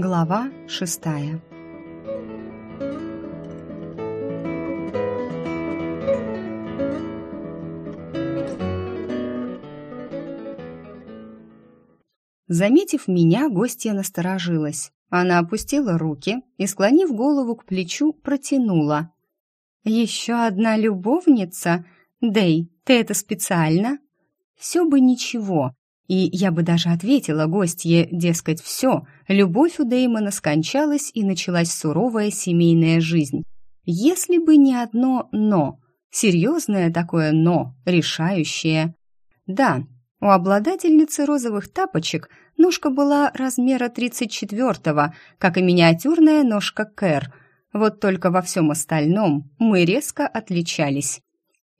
Глава шестая Заметив меня, гостья насторожилась. Она опустила руки и, склонив голову к плечу, протянула. «Еще одна любовница? Дэй, ты это специально?» «Все бы ничего, и я бы даже ответила гостье, дескать, все, любовь у Дэймона скончалась и началась суровая семейная жизнь. Если бы не одно «но», серьезное такое «но», решающее. Да, у обладательницы розовых тапочек ножка была размера 34-го, как и миниатюрная ножка Кэр. Вот только во всем остальном мы резко отличались.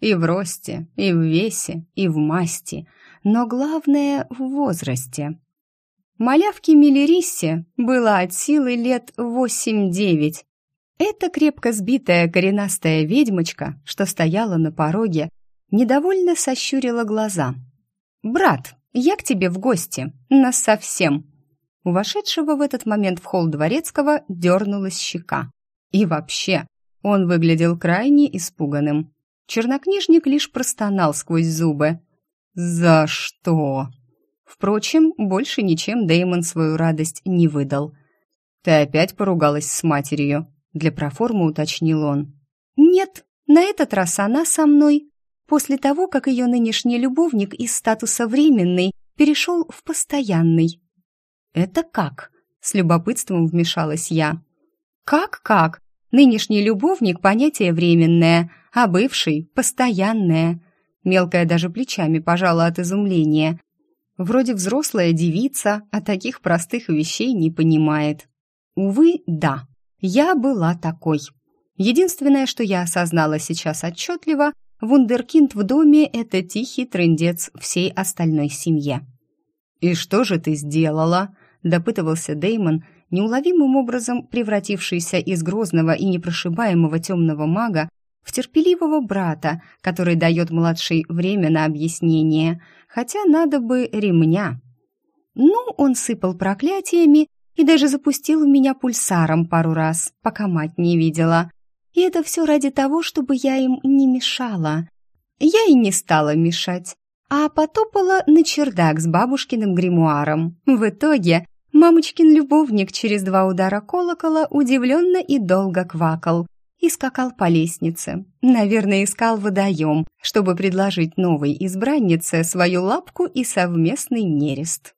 И в росте, и в весе, и в масти – но главное — в возрасте. Малявке Миллериссе было от силы лет восемь-девять. Эта крепко сбитая коренастая ведьмочка, что стояла на пороге, недовольно сощурила глаза. «Брат, я к тебе в гости, насовсем!» У вошедшего в этот момент в холл дворецкого дернулась щека. И вообще, он выглядел крайне испуганным. Чернокнижник лишь простонал сквозь зубы. «За что?» Впрочем, больше ничем Дэймон свою радость не выдал. «Ты опять поругалась с матерью?» Для проформы уточнил он. «Нет, на этот раз она со мной. После того, как ее нынешний любовник из статуса временный перешел в постоянный». «Это как?» — с любопытством вмешалась я. «Как-как? Нынешний любовник — понятие временное, а бывший — постоянное. Мелкая даже плечами пожала от изумления. Вроде взрослая девица, а таких простых вещей не понимает. Увы, да, я была такой. Единственное, что я осознала сейчас отчетливо, вундеркинд в доме — это тихий трындец всей остальной семье. «И что же ты сделала?» — допытывался Деймон, неуловимым образом превратившийся из грозного и непрошибаемого темного мага в терпеливого брата, который дает младшей время на объяснение, хотя надо бы ремня. Ну, он сыпал проклятиями и даже запустил в меня пульсаром пару раз, пока мать не видела. И это все ради того, чтобы я им не мешала. Я и не стала мешать, а потопала на чердак с бабушкиным гримуаром. В итоге мамочкин любовник через два удара колокола удивленно и долго квакал, и скакал по лестнице. Наверное, искал водоем, чтобы предложить новой избраннице свою лапку и совместный нерест.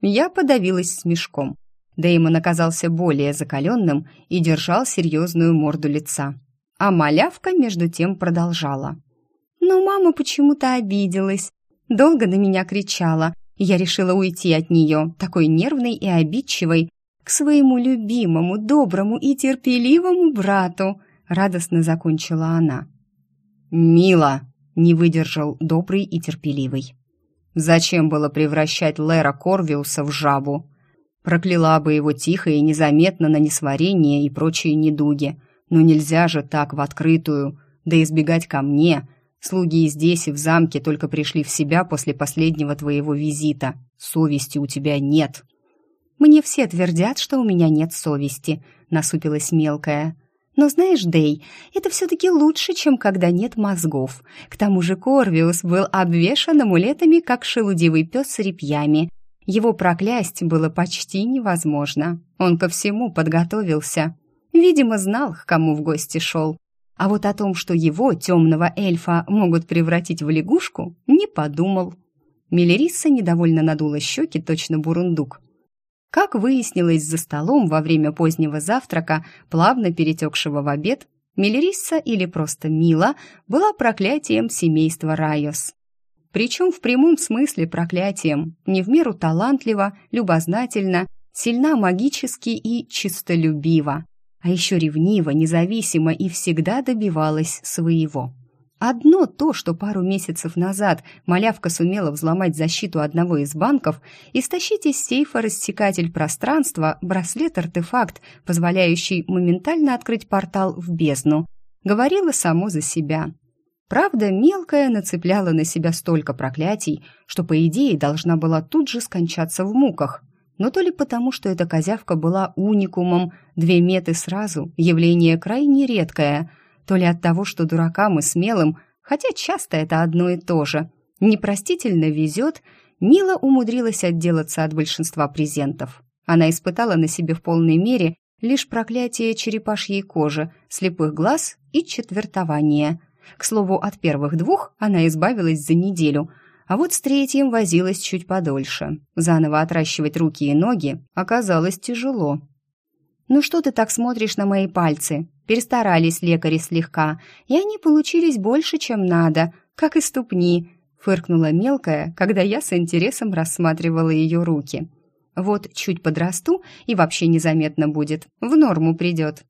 Я подавилась смешком. Дэймон оказался более закаленным и держал серьезную морду лица. А малявка, между тем, продолжала. Но мама почему-то обиделась. Долго на меня кричала, я решила уйти от нее, такой нервной и обидчивой, к своему любимому, доброму и терпеливому брату радостно закончила она. «Мила!» — не выдержал добрый и терпеливый. «Зачем было превращать Лера Корвиуса в жабу? Прокляла бы его тихо и незаметно на несварение и прочие недуги. Но нельзя же так в открытую, да избегать ко мне. Слуги и здесь, и в замке только пришли в себя после последнего твоего визита. Совести у тебя нет». «Мне все твердят, что у меня нет совести», — насупилась мелкая. Но знаешь, Дей, это все-таки лучше, чем когда нет мозгов. К тому же Корвиус был обвешан амулетами, как шелудивый пес с репьями. Его проклясть было почти невозможно. Он ко всему подготовился. Видимо, знал, к кому в гости шел. А вот о том, что его, темного эльфа, могут превратить в лягушку, не подумал. Миллерисса недовольно надула щеки, точно бурундук. Как выяснилось за столом во время позднего завтрака, плавно перетекшего в обед, Миллерисса или просто Мила была проклятием семейства Райос. Причем в прямом смысле проклятием, не в меру талантлива, любознательна, сильна магически и чистолюбива, а еще ревнива, независима и всегда добивалась своего. Одно то, что пару месяцев назад малявка сумела взломать защиту одного из банков и стащить из сейфа рассекатель пространства браслет-артефакт, позволяющий моментально открыть портал в бездну, говорило само за себя. Правда, мелкая нацепляла на себя столько проклятий, что, по идее, должна была тут же скончаться в муках. но то ли потому, что эта козявка была уникумом, две меты сразу, явление крайне редкое, то ли от того, что дуракам и смелым, хотя часто это одно и то же, непростительно везет, Мила умудрилась отделаться от большинства презентов. Она испытала на себе в полной мере лишь проклятие черепашьей кожи, слепых глаз и четвертование. К слову, от первых двух она избавилась за неделю – а вот с третьим возилась чуть подольше. Заново отращивать руки и ноги оказалось тяжело. «Ну что ты так смотришь на мои пальцы?» Перестарались лекари слегка, и они получились больше, чем надо, как и ступни, фыркнула мелкая, когда я с интересом рассматривала ее руки. Вот чуть подрасту и вообще незаметно будет, в норму придет.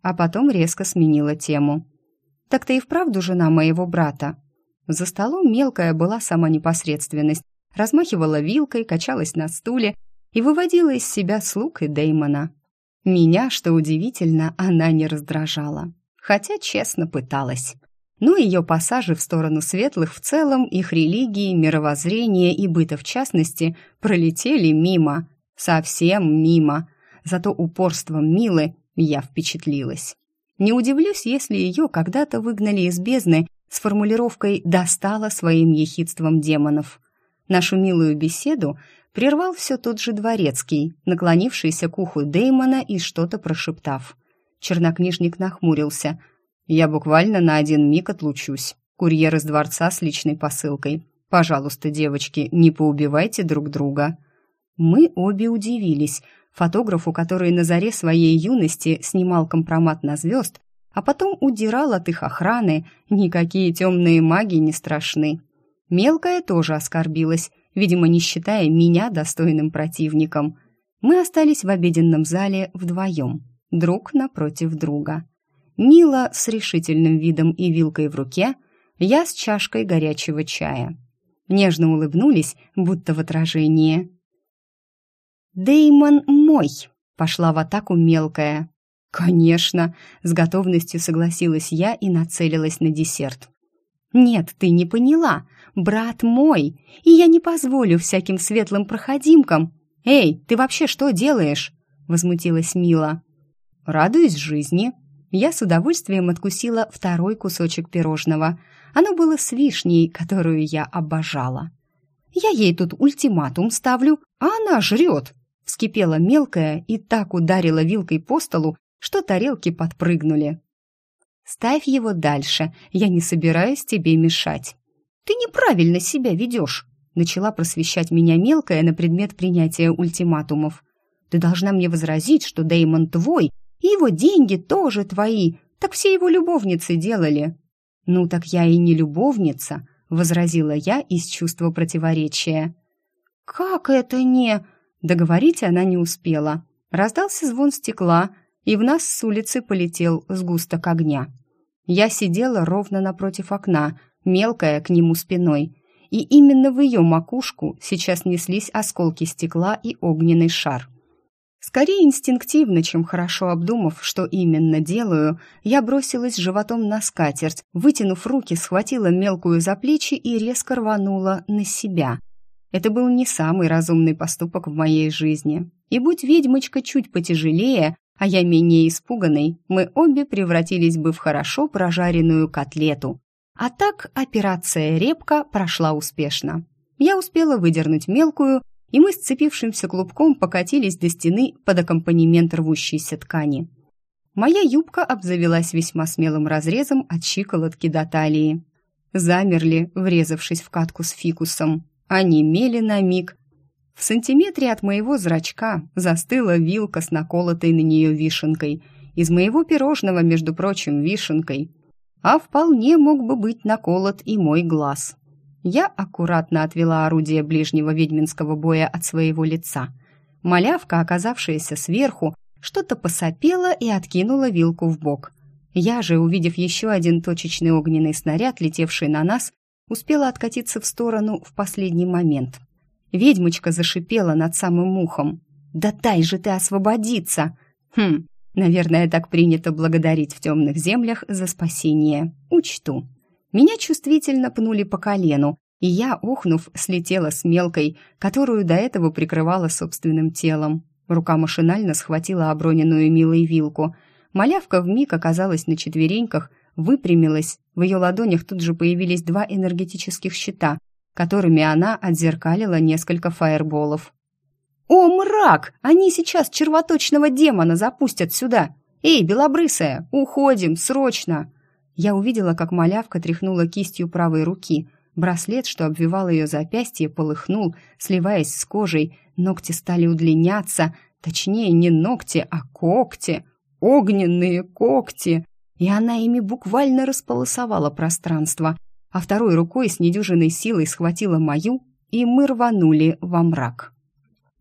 А потом резко сменила тему. «Так ты и вправду жена моего брата?» За столом мелкая была сама непосредственность, размахивала вилкой, качалась на стуле и выводила из себя слуг и Деймона. Меня, что удивительно, она не раздражала, хотя честно пыталась. Но ее пассажи в сторону светлых в целом, их религии, мировоззрения и быта в частности, пролетели мимо, совсем мимо. Зато упорством Милы я впечатлилась. Не удивлюсь, если ее когда-то выгнали из бездны с формулировкой «достала своим ехидством демонов». Нашу милую беседу прервал все тот же дворецкий, наклонившийся к уху Деймона и что-то прошептав. Чернокнижник нахмурился. «Я буквально на один миг отлучусь. Курьер из дворца с личной посылкой. Пожалуйста, девочки, не поубивайте друг друга». Мы обе удивились. Фотографу, который на заре своей юности снимал компромат на звезд, а потом удирал от их охраны, никакие темные маги не страшны. Мелкая тоже оскорбилась, видимо, не считая меня достойным противником. Мы остались в обеденном зале вдвоем, друг напротив друга. Мила с решительным видом и вилкой в руке, я с чашкой горячего чая. Нежно улыбнулись, будто в отражении. «Деймон мой!» — пошла в атаку мелкая. «Конечно!» — с готовностью согласилась я и нацелилась на десерт. «Нет, ты не поняла. Брат мой, и я не позволю всяким светлым проходимкам. Эй, ты вообще что делаешь?» — возмутилась Мила. «Радуюсь жизни». Я с удовольствием откусила второй кусочек пирожного. Оно было с вишней, которую я обожала. «Я ей тут ультиматум ставлю, а она жрет!» Вскипела мелкая и так ударила вилкой по столу, что тарелки подпрыгнули. «Ставь его дальше, я не собираюсь тебе мешать». «Ты неправильно себя ведешь», — начала просвещать меня мелкая на предмет принятия ультиматумов. «Ты должна мне возразить, что Дэймон твой, и его деньги тоже твои, так все его любовницы делали». «Ну так я и не любовница», — возразила я из чувства противоречия. «Как это не...» Договорить она не успела. Раздался звон стекла, и в нас с улицы полетел сгусток огня. Я сидела ровно напротив окна, мелкая к нему спиной, и именно в ее макушку сейчас неслись осколки стекла и огненный шар. Скорее инстинктивно, чем хорошо обдумав, что именно делаю, я бросилась животом на скатерть, вытянув руки, схватила мелкую за плечи и резко рванула на себя. Это был не самый разумный поступок в моей жизни. И будь ведьмочка чуть потяжелее, а я менее испуганный, мы обе превратились бы в хорошо прожаренную котлету. А так операция «Репка» прошла успешно. Я успела выдернуть мелкую, и мы сцепившимся клубком покатились до стены под аккомпанемент рвущейся ткани. Моя юбка обзавелась весьма смелым разрезом от щиколотки до талии. Замерли, врезавшись в катку с фикусом. Они мели на миг, в сантиметре от моего зрачка застыла вилка с наколотой на нее вишенкой. Из моего пирожного, между прочим, вишенкой. А вполне мог бы быть наколот и мой глаз. Я аккуратно отвела орудие ближнего ведьминского боя от своего лица. Малявка, оказавшаяся сверху, что-то посопела и откинула вилку в бок. Я же, увидев еще один точечный огненный снаряд, летевший на нас, успела откатиться в сторону в последний момент — Ведьмочка зашипела над самым ухом. «Да дай же ты освободиться!» «Хм, наверное, так принято благодарить в темных землях за спасение. Учту». Меня чувствительно пнули по колену, и я, ухнув, слетела с мелкой, которую до этого прикрывала собственным телом. Рука машинально схватила оброненную милой вилку. Малявка вмиг оказалась на четвереньках, выпрямилась. В ее ладонях тут же появились два энергетических щита, которыми она отзеркалила несколько фаерболов. «О, мрак! Они сейчас червоточного демона запустят сюда! Эй, белобрысая, уходим, срочно!» Я увидела, как малявка тряхнула кистью правой руки. Браслет, что обвивал ее запястье, полыхнул, сливаясь с кожей. Ногти стали удлиняться. Точнее, не ногти, а когти. Огненные когти. И она ими буквально располосовала пространство. А второй рукой с недюжиной силой схватила мою, и мы рванули во мрак.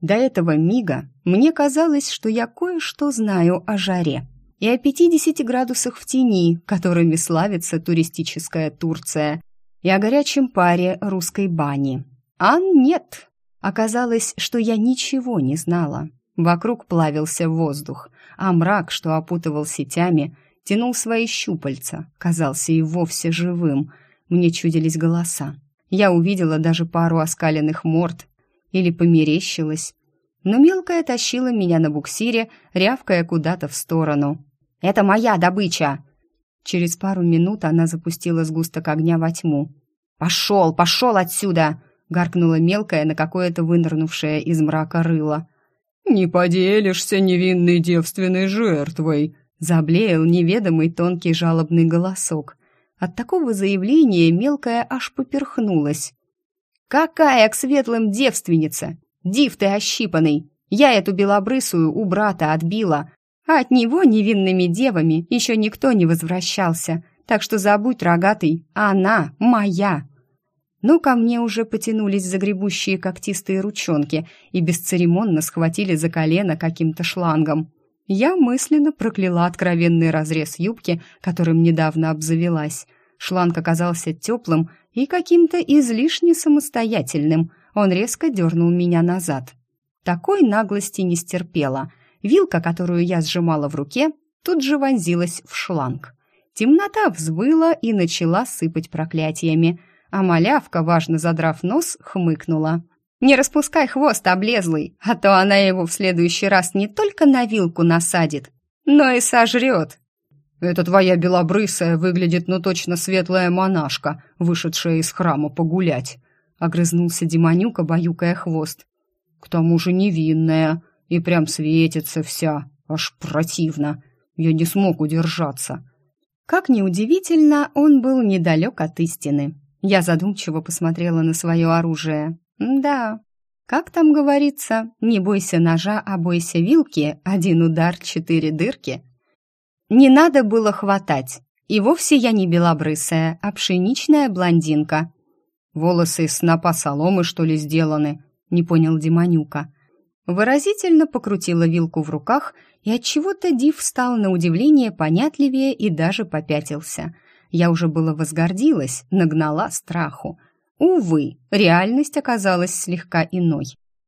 До этого мига мне казалось, что я кое-что знаю о жаре и о 50 градусах в тени, которыми славится туристическая Турция, и о горячем паре русской бани. А нет, оказалось, что я ничего не знала. Вокруг плавился воздух, а мрак, что опутывал сетями, тянул свои щупальца, казался и вовсе живым. Мне чудились голоса. Я увидела даже пару оскаленных морд, или померещилась. Но мелкая тащила меня на буксире, рявкая куда-то в сторону. «Это моя добыча!» Через пару минут она запустила сгусток огня во тьму. «Пошел, пошел отсюда!» — гаркнула мелкая на какое-то вынырнувшее из мрака рыло. «Не поделишься невинной девственной жертвой!» — заблеял неведомый тонкий жалобный голосок. От такого заявления мелкая аж поперхнулась. «Какая к светлым девственница! Див ты ощипанный! Я эту белобрысую у брата отбила, а от него невинными девами еще никто не возвращался, так что забудь, рогатый, она моя!» Но ко мне уже потянулись загребущие когтистые ручонки и бесцеремонно схватили за колено каким-то шлангом. Я мысленно прокляла откровенный разрез юбки, которым недавно обзавелась. Шланг оказался теплым и каким-то излишне самостоятельным. Он резко дернул меня назад. Такой наглости не стерпела. Вилка, которую я сжимала в руке, тут же вонзилась в шланг. Темнота взвыла и начала сыпать проклятиями, а малявка, важно задрав нос, хмыкнула. «Не распускай хвост, облезлый, а то она его в следующий раз не только на вилку насадит, но и сожрет!» «Это твоя белобрысая выглядит, ну точно светлая монашка, вышедшая из храма погулять», — огрызнулся Демонюка, баюкая хвост. «К тому же невинная, и прям светится вся, аж противно. Я не смог удержаться». Как ни удивительно, он был недалек от истины. Я задумчиво посмотрела на свое оружие. «Да, как там говорится, не бойся ножа, а бойся вилки, один удар, четыре дырки». Не надо было хватать. И вовсе я не белобрысая, а пшеничная блондинка. Волосы из снопа соломы, что ли, сделаны? Не понял Демонюка. Выразительно покрутила вилку в руках, и от чего то Див стал на удивление понятливее и даже попятился. Я уже было возгордилась, нагнала страху. Увы, реальность оказалась слегка иной.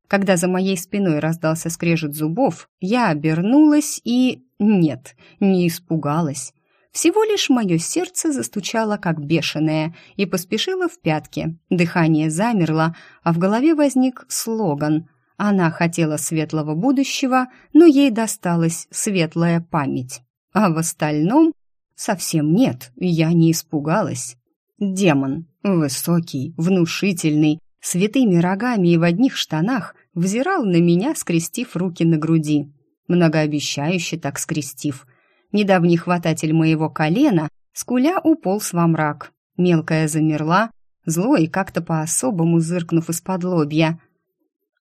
Когда за моей спиной раздался скрежет зубов, я обернулась и... Нет, не испугалась. Всего лишь мое сердце застучало, как бешеное, и поспешило в пятки. Дыхание замерло, а в голове возник слоган. Она хотела светлого будущего, но ей досталась светлая память. А в остальном совсем нет, я не испугалась. Демон, высокий, внушительный, с витыми рогами и в одних штанах, взирал на меня, скрестив руки на груди многообещающе так скрестив. Недавний хвататель моего колена, скуля уполз во мрак. Мелкая замерла, зло и как-то по-особому зыркнув из-под лобья.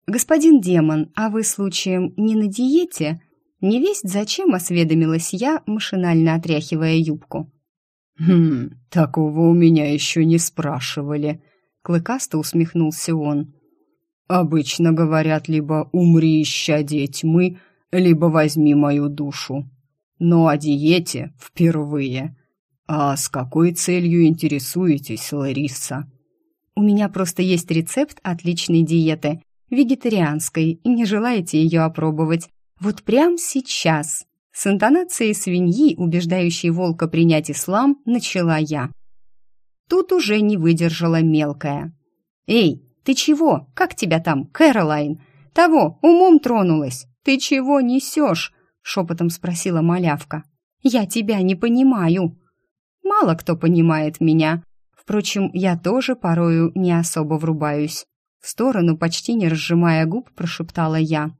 «Господин демон, а вы случаем не на диете?» Не весть зачем осведомилась я, машинально отряхивая юбку. «Хм, такого у меня еще не спрашивали», — клыкасто усмехнулся он. «Обычно говорят либо «умри, исчадие тьмы», либо возьми мою душу. Но о диете впервые. А с какой целью интересуетесь, Лариса? У меня просто есть рецепт отличной диеты, вегетарианской, и не желаете ее опробовать? Вот прямо сейчас. С интонацией свиньи, убеждающей волка принять ислам, начала я. Тут уже не выдержала мелкая. «Эй, ты чего? Как тебя там, Кэролайн? Того, умом тронулась. Ты чего несешь?» — шепотом спросила малявка. «Я тебя не понимаю». Мало кто понимает меня. Впрочем, я тоже порою не особо врубаюсь. В сторону, почти не разжимая губ, прошептала я.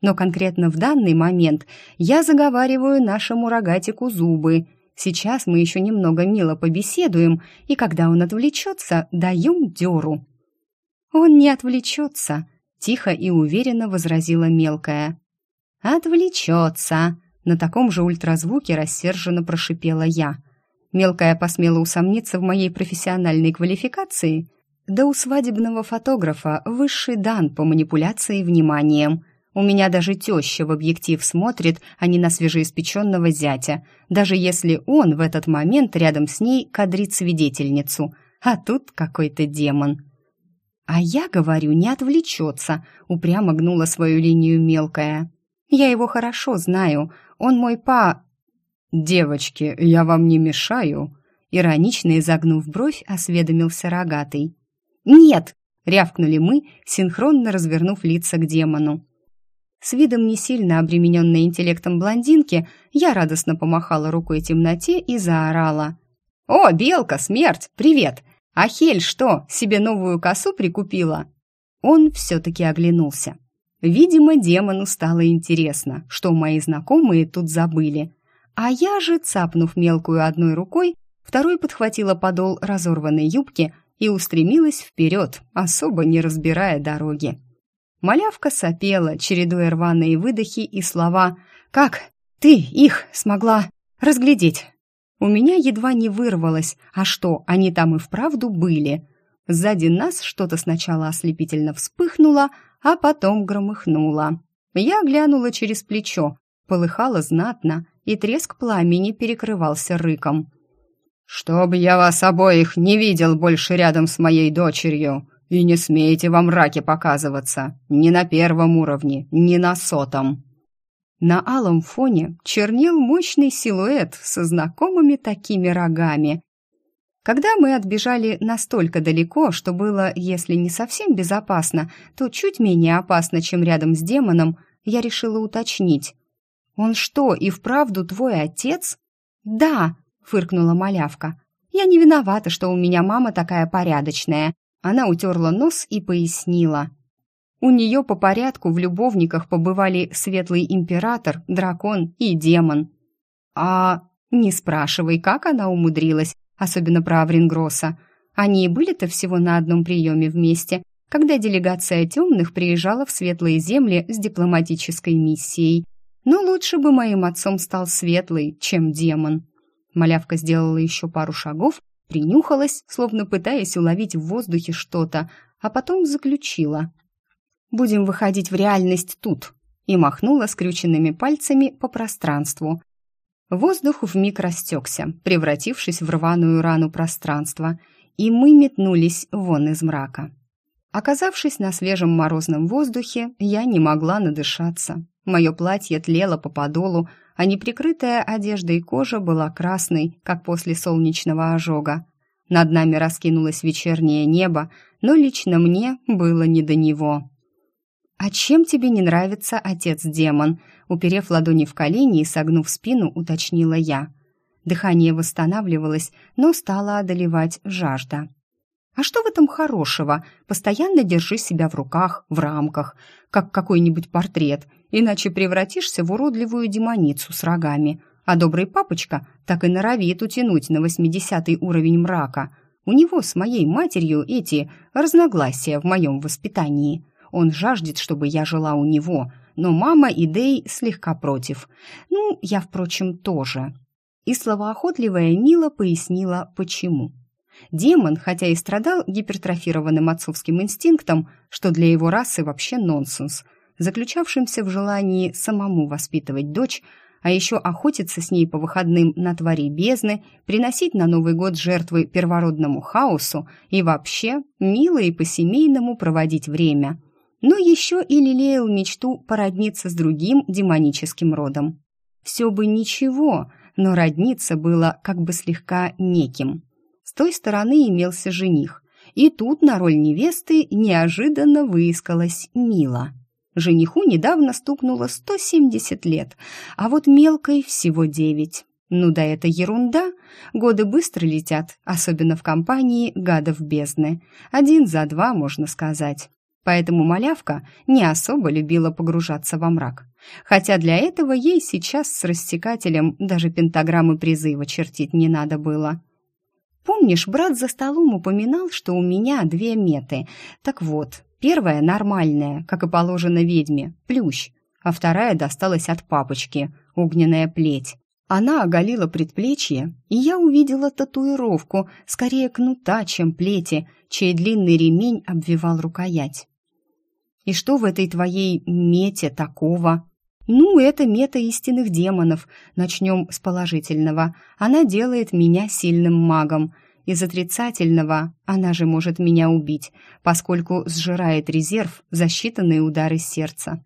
Но конкретно в данный момент я заговариваю нашему рогатику зубы. Сейчас мы еще немного мило побеседуем, и когда он отвлечется, даем дёру. «Он не отвлечется», — тихо и уверенно возразила мелкая. «Отвлечется», — на таком же ультразвуке рассерженно прошипела я. Мелкая посмела усомниться в моей профессиональной квалификации. Да у свадебного фотографа высший дан по манипуляции вниманием. У меня даже теща в объектив смотрит, а не на свежеиспеченного зятя, даже если он в этот момент рядом с ней кадрит свидетельницу. А тут какой-то демон. «А я говорю, не отвлечется», — упрямо гнула свою линию мелкая. «Я его хорошо знаю. Он мой па...» «Девочки, я вам не мешаю?» Иронично изогнув бровь, осведомился рогатый. «Нет!» — рявкнули мы, синхронно развернув лица к демону. С видом не сильно обремененной интеллектом блондинки я радостно помахала рукой темноте и заорала. «О, Белка, смерть, привет! А Хель что, себе новую косу прикупила?» Он все-таки оглянулся. Видимо, демону стало интересно, что мои знакомые тут забыли. А я же, цапнув мелкую одной рукой, второй подхватила подол разорванной юбки и устремилась вперед, особо не разбирая дороги. Малявка сопела, чередуя рваные выдохи и слова «Как ты их смогла разглядеть?» У меня едва не вырвалось, а что, они там и вправду были. Сзади нас что-то сначала ослепительно вспыхнуло, а потом громыхнуло. Я глянула через плечо, полыхало знатно, и треск пламени перекрывался рыком. «Чтоб я вас обоих не видел больше рядом с моей дочерью, и не смейте во мраке показываться, ни на первом уровне, ни на сотом!» На алом фоне чернел мощный силуэт со знакомыми такими рогами. Когда мы отбежали настолько далеко, что было, если не совсем безопасно, то чуть менее опасно, чем рядом с демоном, я решила уточнить. «Он что, и вправду твой отец?» «Да», — фыркнула малявка. «Я не виновата, что у меня мама такая порядочная». Она утерла нос и пояснила. У нее по порядку в любовниках побывали светлый император, дракон и демон. А не спрашивай, как она умудрилась, особенно про Аврингросса. Они были-то всего на одном приеме вместе, когда делегация темных приезжала в светлые земли с дипломатической миссией. Но лучше бы моим отцом стал светлый, чем демон. Малявка сделала еще пару шагов, принюхалась, словно пытаясь уловить в воздухе что-то, а потом заключила будем выходить в реальность тут», и махнула скрюченными пальцами по пространству. Воздух вмиг растекся, превратившись в рваную рану пространства, и мы метнулись вон из мрака. Оказавшись на свежем морозном воздухе, я не могла надышаться. Мое платье тлело по подолу, а неприкрытая одеждой кожа была красной, как после солнечного ожога. Над нами раскинулось вечернее небо, но лично мне было не до него. «А чем тебе не нравится отец-демон?» Уперев ладони в колени и согнув спину, уточнила я. Дыхание восстанавливалось, но стало одолевать жажда. «А что в этом хорошего? Постоянно держи себя в руках, в рамках, как какой-нибудь портрет, иначе превратишься в уродливую демоницу с рогами. А добрый папочка так и норовит утянуть на восьмидесятый уровень мрака. У него с моей матерью эти разногласия в моем воспитании». Он жаждет, чтобы я жила у него, но мама и Дэй слегка против. Ну, я, впрочем, тоже. И словоохотливая Нила пояснила, почему. Демон, хотя и страдал гипертрофированным отцовским инстинктом, что для его расы вообще нонсенс, заключавшимся в желании самому воспитывать дочь, а еще охотиться с ней по выходным на твари бездны, приносить на Новый год жертвы первородному хаосу и вообще мило и по-семейному проводить время – но еще и лелеял мечту породниться с другим демоническим родом. Все бы ничего, но родниться было как бы слегка неким. С той стороны имелся жених, И тут на роль невесты неожиданно выискалась Мила. Жениху недавно стукнуло 170 лет, а вот мелкой всего девять. Ну да это ерунда. Годы быстро летят, особенно в компании гадов бездны. Один за два, можно сказать. Поэтому малявка не особо любила погружаться во мрак. Хотя для этого ей сейчас с рассекателем даже пентаграммы призыва чертить не надо было. Помнишь, брат за столом упоминал, что у меня две меты. Так вот, первая нормальная, как и положено ведьме, плющ, а вторая досталась от папочки, огненная плеть. Она оголила предплечье, и я увидела татуировку, скорее кнута, чем плети, чей длинный ремень обвивал рукоять. «И что в этой твоей мете такого?» «Ну, это мета истинных демонов. Начнем с положительного. Она делает меня сильным магом. Из отрицательного она же может меня убить, поскольку сжирает резерв за считанные удары сердца».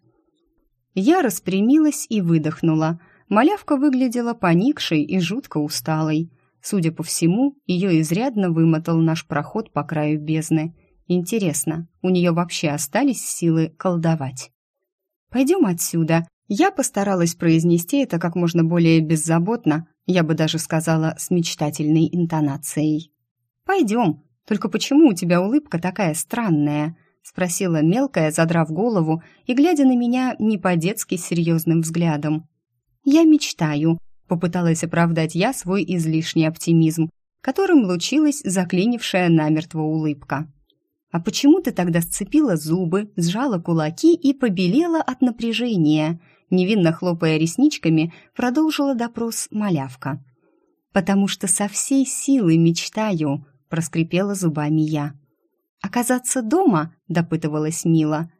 Я распрямилась и выдохнула. Малявка выглядела поникшей и жутко усталой. Судя по всему, ее изрядно вымотал наш проход по краю бездны. Интересно, у нее вообще остались силы колдовать? «Пойдем отсюда», я постаралась произнести это как можно более беззаботно, я бы даже сказала с мечтательной интонацией. «Пойдем, только почему у тебя улыбка такая странная?» спросила мелкая, задрав голову и глядя на меня не по-детски серьезным взглядом. «Я мечтаю», — попыталась оправдать я свой излишний оптимизм, которым лучилась заклинившая намертво улыбка. «А почему ты тогда сцепила зубы, сжала кулаки и побелела от напряжения?» Невинно хлопая ресничками, продолжила допрос малявка. «Потому что со всей силы мечтаю», — проскрипела зубами я. «Оказаться дома?» — допытывалась Мила.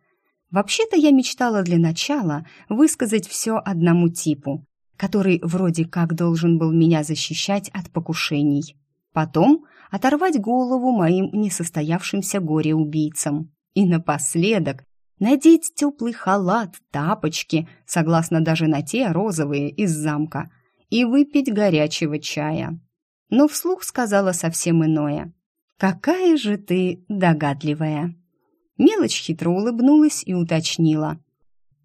«Вообще-то я мечтала для начала высказать все одному типу, который вроде как должен был меня защищать от покушений. Потом оторвать голову моим несостоявшимся горе-убийцам. И напоследок надеть теплый халат, тапочки, согласно даже на те розовые из замка, и выпить горячего чая. Но вслух сказала совсем иное. «Какая же ты догадливая!» Мелочь хитро улыбнулась и уточнила.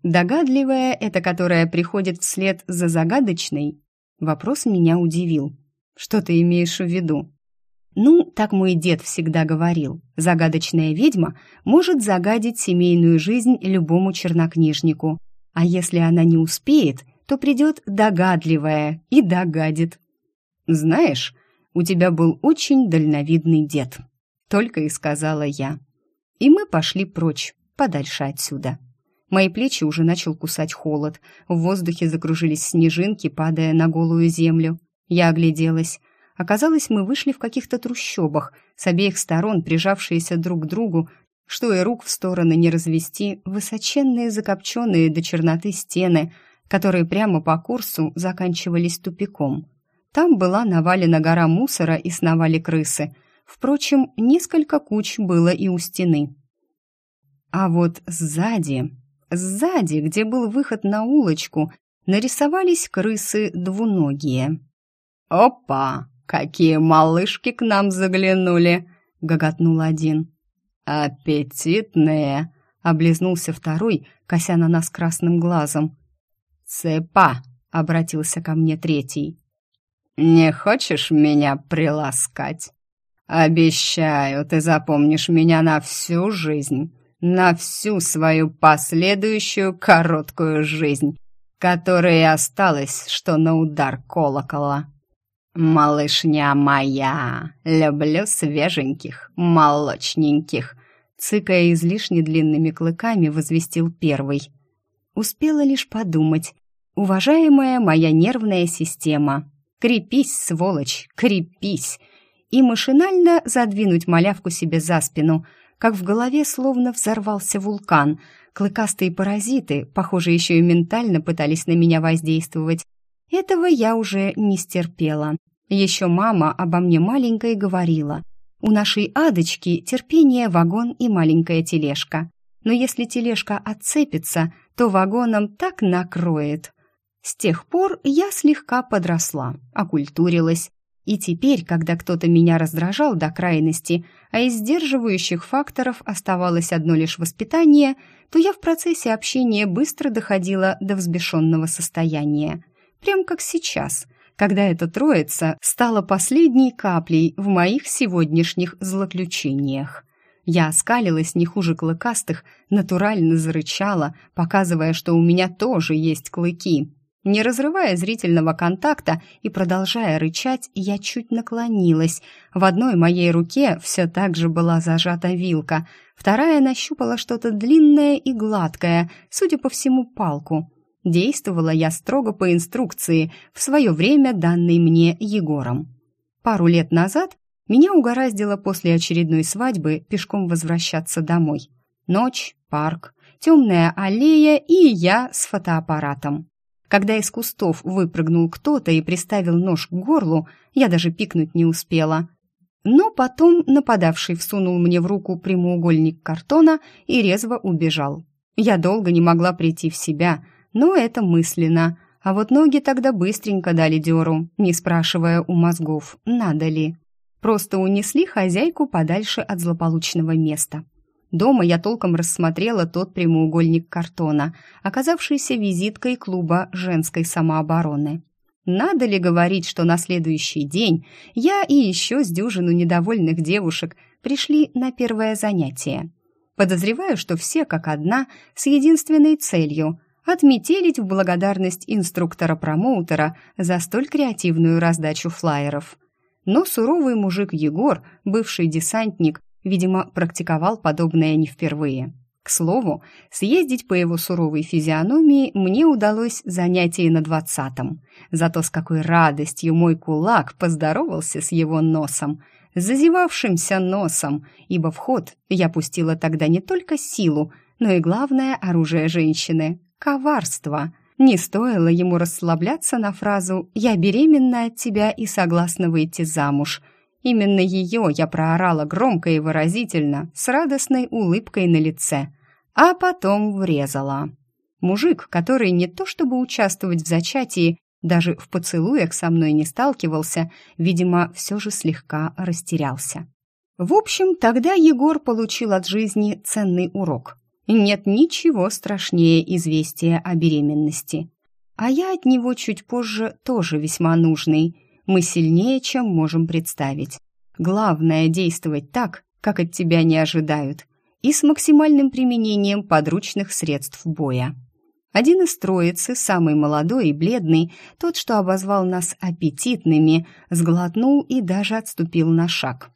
«Догадливая — это которая приходит вслед за загадочной?» Вопрос меня удивил. «Что ты имеешь в виду?» Ну, так мой дед всегда говорил, загадочная ведьма может загадить семейную жизнь любому чернокнижнику. А если она не успеет, то придет догадливая и догадит. Знаешь, у тебя был очень дальновидный дед, только и сказала я. И мы пошли прочь, подальше отсюда. Мои плечи уже начал кусать холод, в воздухе закружились снежинки, падая на голую землю. Я огляделась. Оказалось, мы вышли в каких-то трущобах, с обеих сторон прижавшиеся друг к другу, что и рук в стороны не развести, высоченные закопченные до черноты стены, которые прямо по курсу заканчивались тупиком. Там была навалена гора мусора и сновали крысы. Впрочем, несколько куч было и у стены. А вот сзади, сзади, где был выход на улочку, нарисовались крысы двуногие. «Опа!» «Какие малышки к нам заглянули!» — гоготнул один. «Аппетитные!» — облизнулся второй, кося на нас красным глазом. «Цепа!» — обратился ко мне третий. «Не хочешь меня приласкать? Обещаю, ты запомнишь меня на всю жизнь, на всю свою последующую короткую жизнь, которая осталась, что на удар колокола». «Малышня моя, люблю свеженьких, молочненьких», цыкая излишне длинными клыками, возвестил первый. Успела лишь подумать. «Уважаемая моя нервная система, крепись, сволочь, крепись!» И машинально задвинуть малявку себе за спину, как в голове словно взорвался вулкан. Клыкастые паразиты, похоже, еще и ментально пытались на меня воздействовать, этого я уже не стерпела. Еще мама обо мне маленькой говорила. У нашей адочки терпение, вагон и маленькая тележка. Но если тележка отцепится, то вагоном так накроет. С тех пор я слегка подросла, окультурилась И теперь, когда кто-то меня раздражал до крайности, а из сдерживающих факторов оставалось одно лишь воспитание, то я в процессе общения быстро доходила до взбешенного состояния. Прям как сейчас, когда эта троица стала последней каплей в моих сегодняшних злоключениях. Я оскалилась не хуже клыкастых, натурально зарычала, показывая, что у меня тоже есть клыки. Не разрывая зрительного контакта и продолжая рычать, я чуть наклонилась. В одной моей руке все так же была зажата вилка, вторая нащупала что-то длинное и гладкое, судя по всему, палку. Действовала я строго по инструкции, в свое время данной мне Егором. Пару лет назад меня угораздило после очередной свадьбы пешком возвращаться домой. Ночь, парк, темная аллея и я с фотоаппаратом. Когда из кустов выпрыгнул кто-то и приставил нож к горлу, я даже пикнуть не успела. Но потом нападавший всунул мне в руку прямоугольник картона и резво убежал. Я долго не могла прийти в себя, но это мысленно. А вот ноги тогда быстренько дали дёру, не спрашивая у мозгов, надо ли. Просто унесли хозяйку подальше от злополучного места. Дома я толком рассмотрела тот прямоугольник картона, оказавшийся визиткой клуба женской самообороны. Надо ли говорить, что на следующий день я и еще с дюжину недовольных девушек пришли на первое занятие? Подозреваю, что все как одна с единственной целью – отметелить в благодарность инструктора-промоутера за столь креативную раздачу флаеров. Но суровый мужик Егор, бывший десантник, Видимо, практиковал подобное не впервые. К слову, съездить по его суровой физиономии мне удалось занятие на двадцатом. Зато с какой радостью мой кулак поздоровался с его носом, зазевавшимся носом, ибо в ход я пустила тогда не только силу, но и главное оружие женщины — коварство. Не стоило ему расслабляться на фразу «я беременна от тебя и согласна выйти замуж», Именно ее я проорала громко и выразительно, с радостной улыбкой на лице, а потом врезала. Мужик, который не то чтобы участвовать в зачатии, даже в поцелуях со мной не сталкивался, видимо, все же слегка растерялся. В общем, тогда Егор получил от жизни ценный урок. Нет ничего страшнее известия о беременности. А я от него чуть позже тоже весьма нужный – мы сильнее, чем можем представить. Главное действовать так, как от тебя не ожидают, и с максимальным применением подручных средств боя. Один из троицы, самый молодой и бледный, тот, что обозвал нас аппетитными, сглотнул и даже отступил на шаг.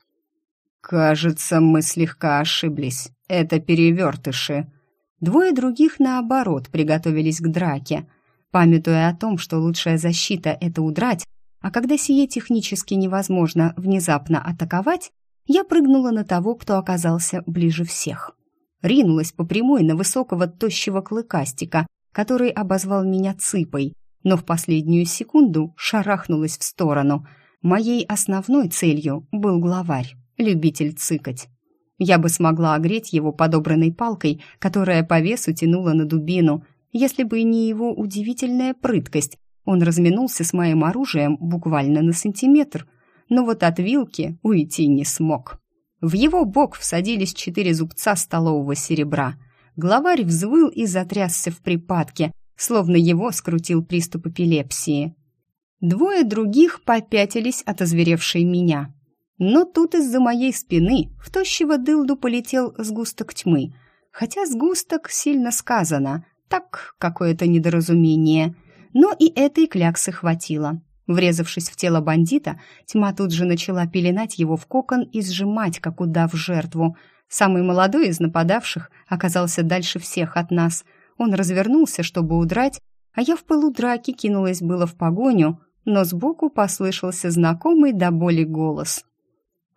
«Кажется, мы слегка ошиблись. Это перевертыши». Двое других, наоборот, приготовились к драке. Памятуя о том, что лучшая защита — это удрать, а когда сие технически невозможно внезапно атаковать, я прыгнула на того, кто оказался ближе всех. Ринулась по прямой на высокого тощего клыкастика, который обозвал меня цыпой, но в последнюю секунду шарахнулась в сторону. Моей основной целью был главарь, любитель цыкать. Я бы смогла огреть его подобранной палкой, которая по весу тянула на дубину, если бы не его удивительная прыткость он разминулся с моим оружием буквально на сантиметр, но вот от вилки уйти не смог. В его бок всадились четыре зубца столового серебра. Главарь взвыл и затрясся в припадке, словно его скрутил приступ эпилепсии. Двое других попятились от озверевшей меня. Но тут из-за моей спины в тощего дылду полетел сгусток тьмы. Хотя сгусток сильно сказано, так какое-то недоразумение. Но и этой кляксы хватило. Врезавшись в тело бандита, тьма тут же начала пеленать его в кокон и сжимать, как удав жертву. Самый молодой из нападавших оказался дальше всех от нас. Он развернулся, чтобы удрать, а я в пылу драки кинулась было в погоню, но сбоку послышался знакомый до боли голос.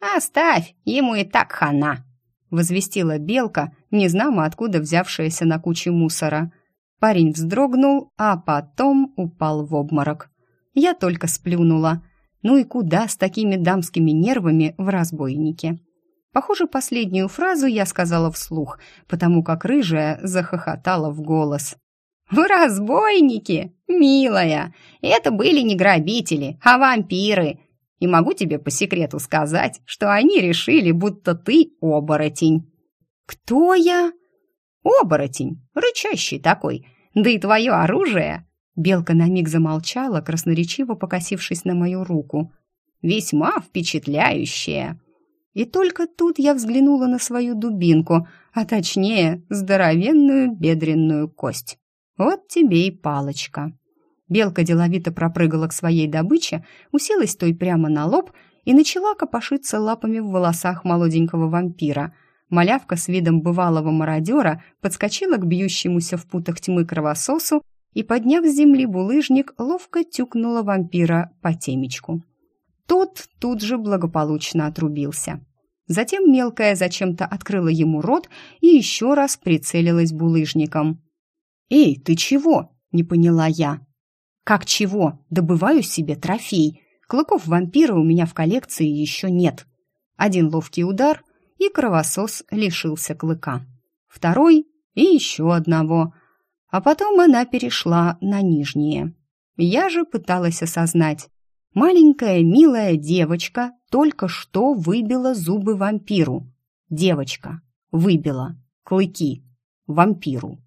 «Оставь, ему и так хана!» — возвестила белка, незнамо откуда взявшаяся на куче мусора — Парень вздрогнул, а потом упал в обморок. Я только сплюнула. Ну и куда с такими дамскими нервами в разбойнике? Похоже, последнюю фразу я сказала вслух, потому как рыжая захохотала в голос. «Вы разбойники, милая! Это были не грабители, а вампиры. И могу тебе по секрету сказать, что они решили, будто ты оборотень». «Кто я?» «Оборотень, рычащий такой. Да и твое оружие...» Белка на миг замолчала, красноречиво покосившись на мою руку. «Весьма впечатляющее». И только тут я взглянула на свою дубинку, а точнее, здоровенную бедренную кость. Вот тебе и палочка. Белка деловито пропрыгала к своей добыче, уселась той прямо на лоб и начала копошиться лапами в волосах молоденького вампира. Малявка с видом бывалого мародера подскочила к бьющемуся в путах тьмы кровососу и, подняв с земли булыжник, ловко тюкнула вампира по темечку. Тот тут же благополучно отрубился. Затем мелкая зачем-то открыла ему рот и еще раз прицелилась булыжником. «Эй, ты чего?» — не поняла я. Как чего? Добываю себе трофей. Клыков вампира у меня в коллекции еще нет. Один ловкий удар, и кровосос лишился клыка. Второй и еще одного. А потом она перешла на нижние. Я же пыталась осознать. Маленькая милая девочка только что выбила зубы вампиру. Девочка выбила клыки вампиру.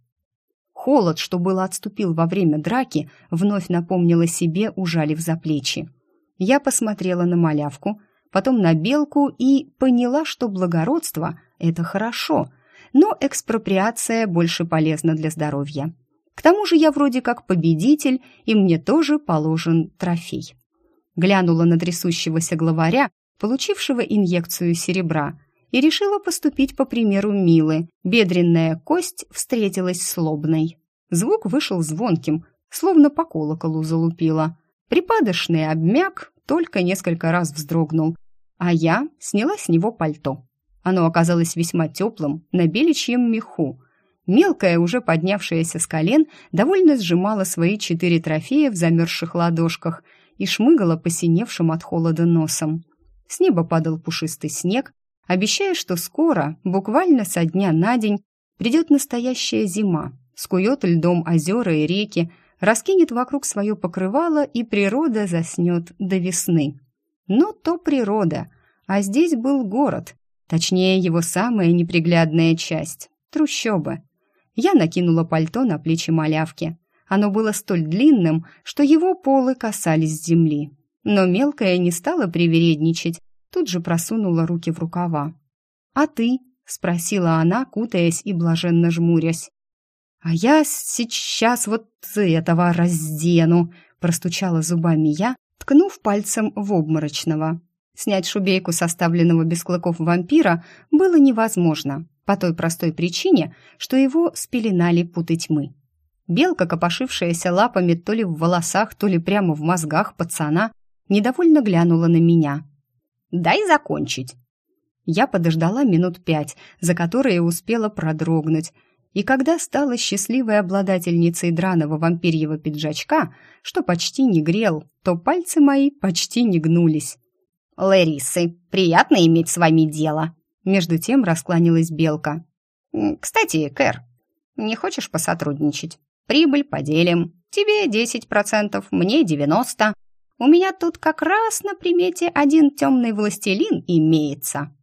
Холод, что было отступил во время драки, вновь напомнил себе, ужалив за плечи. Я посмотрела на малявку, потом на белку и поняла, что благородство — это хорошо, но экспроприация больше полезна для здоровья. К тому же я вроде как победитель, и мне тоже положен трофей. Глянула на трясущегося главаря, получившего инъекцию серебра, и решила поступить по примеру Милы. Бедренная кость встретилась с лобной. Звук вышел звонким, словно по колоколу залупила. Припадочный обмяк, только несколько раз вздрогнул, а я сняла с него пальто. Оно оказалось весьма теплым, на беличьем меху. Мелкая, уже поднявшаяся с колен, довольно сжимала свои четыре трофея в замерзших ладошках и шмыгала посиневшим от холода носом. С неба падал пушистый снег, обещая, что скоро, буквально со дня на день, придет настоящая зима, скует льдом озера и реки, раскинет вокруг свое покрывало, и природа заснет до весны. Но то природа, а здесь был город, точнее его самая неприглядная часть — трущобы. Я накинула пальто на плечи малявки. Оно было столь длинным, что его полы касались земли. Но мелкая не стала привередничать, тут же просунула руки в рукава. «А ты?» — спросила она, кутаясь и блаженно жмурясь. «А я сейчас вот этого раздену!» — простучала зубами я, ткнув пальцем в обморочного. Снять шубейку, составленного без клыков вампира, было невозможно, по той простой причине, что его спеленали путы тьмы. Белка, копошившаяся лапами то ли в волосах, то ли прямо в мозгах пацана, недовольно глянула на меня. Дай закончить». Я подождала минут пять, за которые успела продрогнуть, и когда стала счастливой обладательницей драного вампирьего пиджачка, что почти не грел, то пальцы мои почти не гнулись. «Ларисы, приятно иметь с вами дело!» Между тем раскланялась Белка. «Кстати, Кэр, не хочешь посотрудничать? Прибыль поделим. Тебе десять процентов, мне девяносто. У меня тут как раз на примете один темный властелин имеется.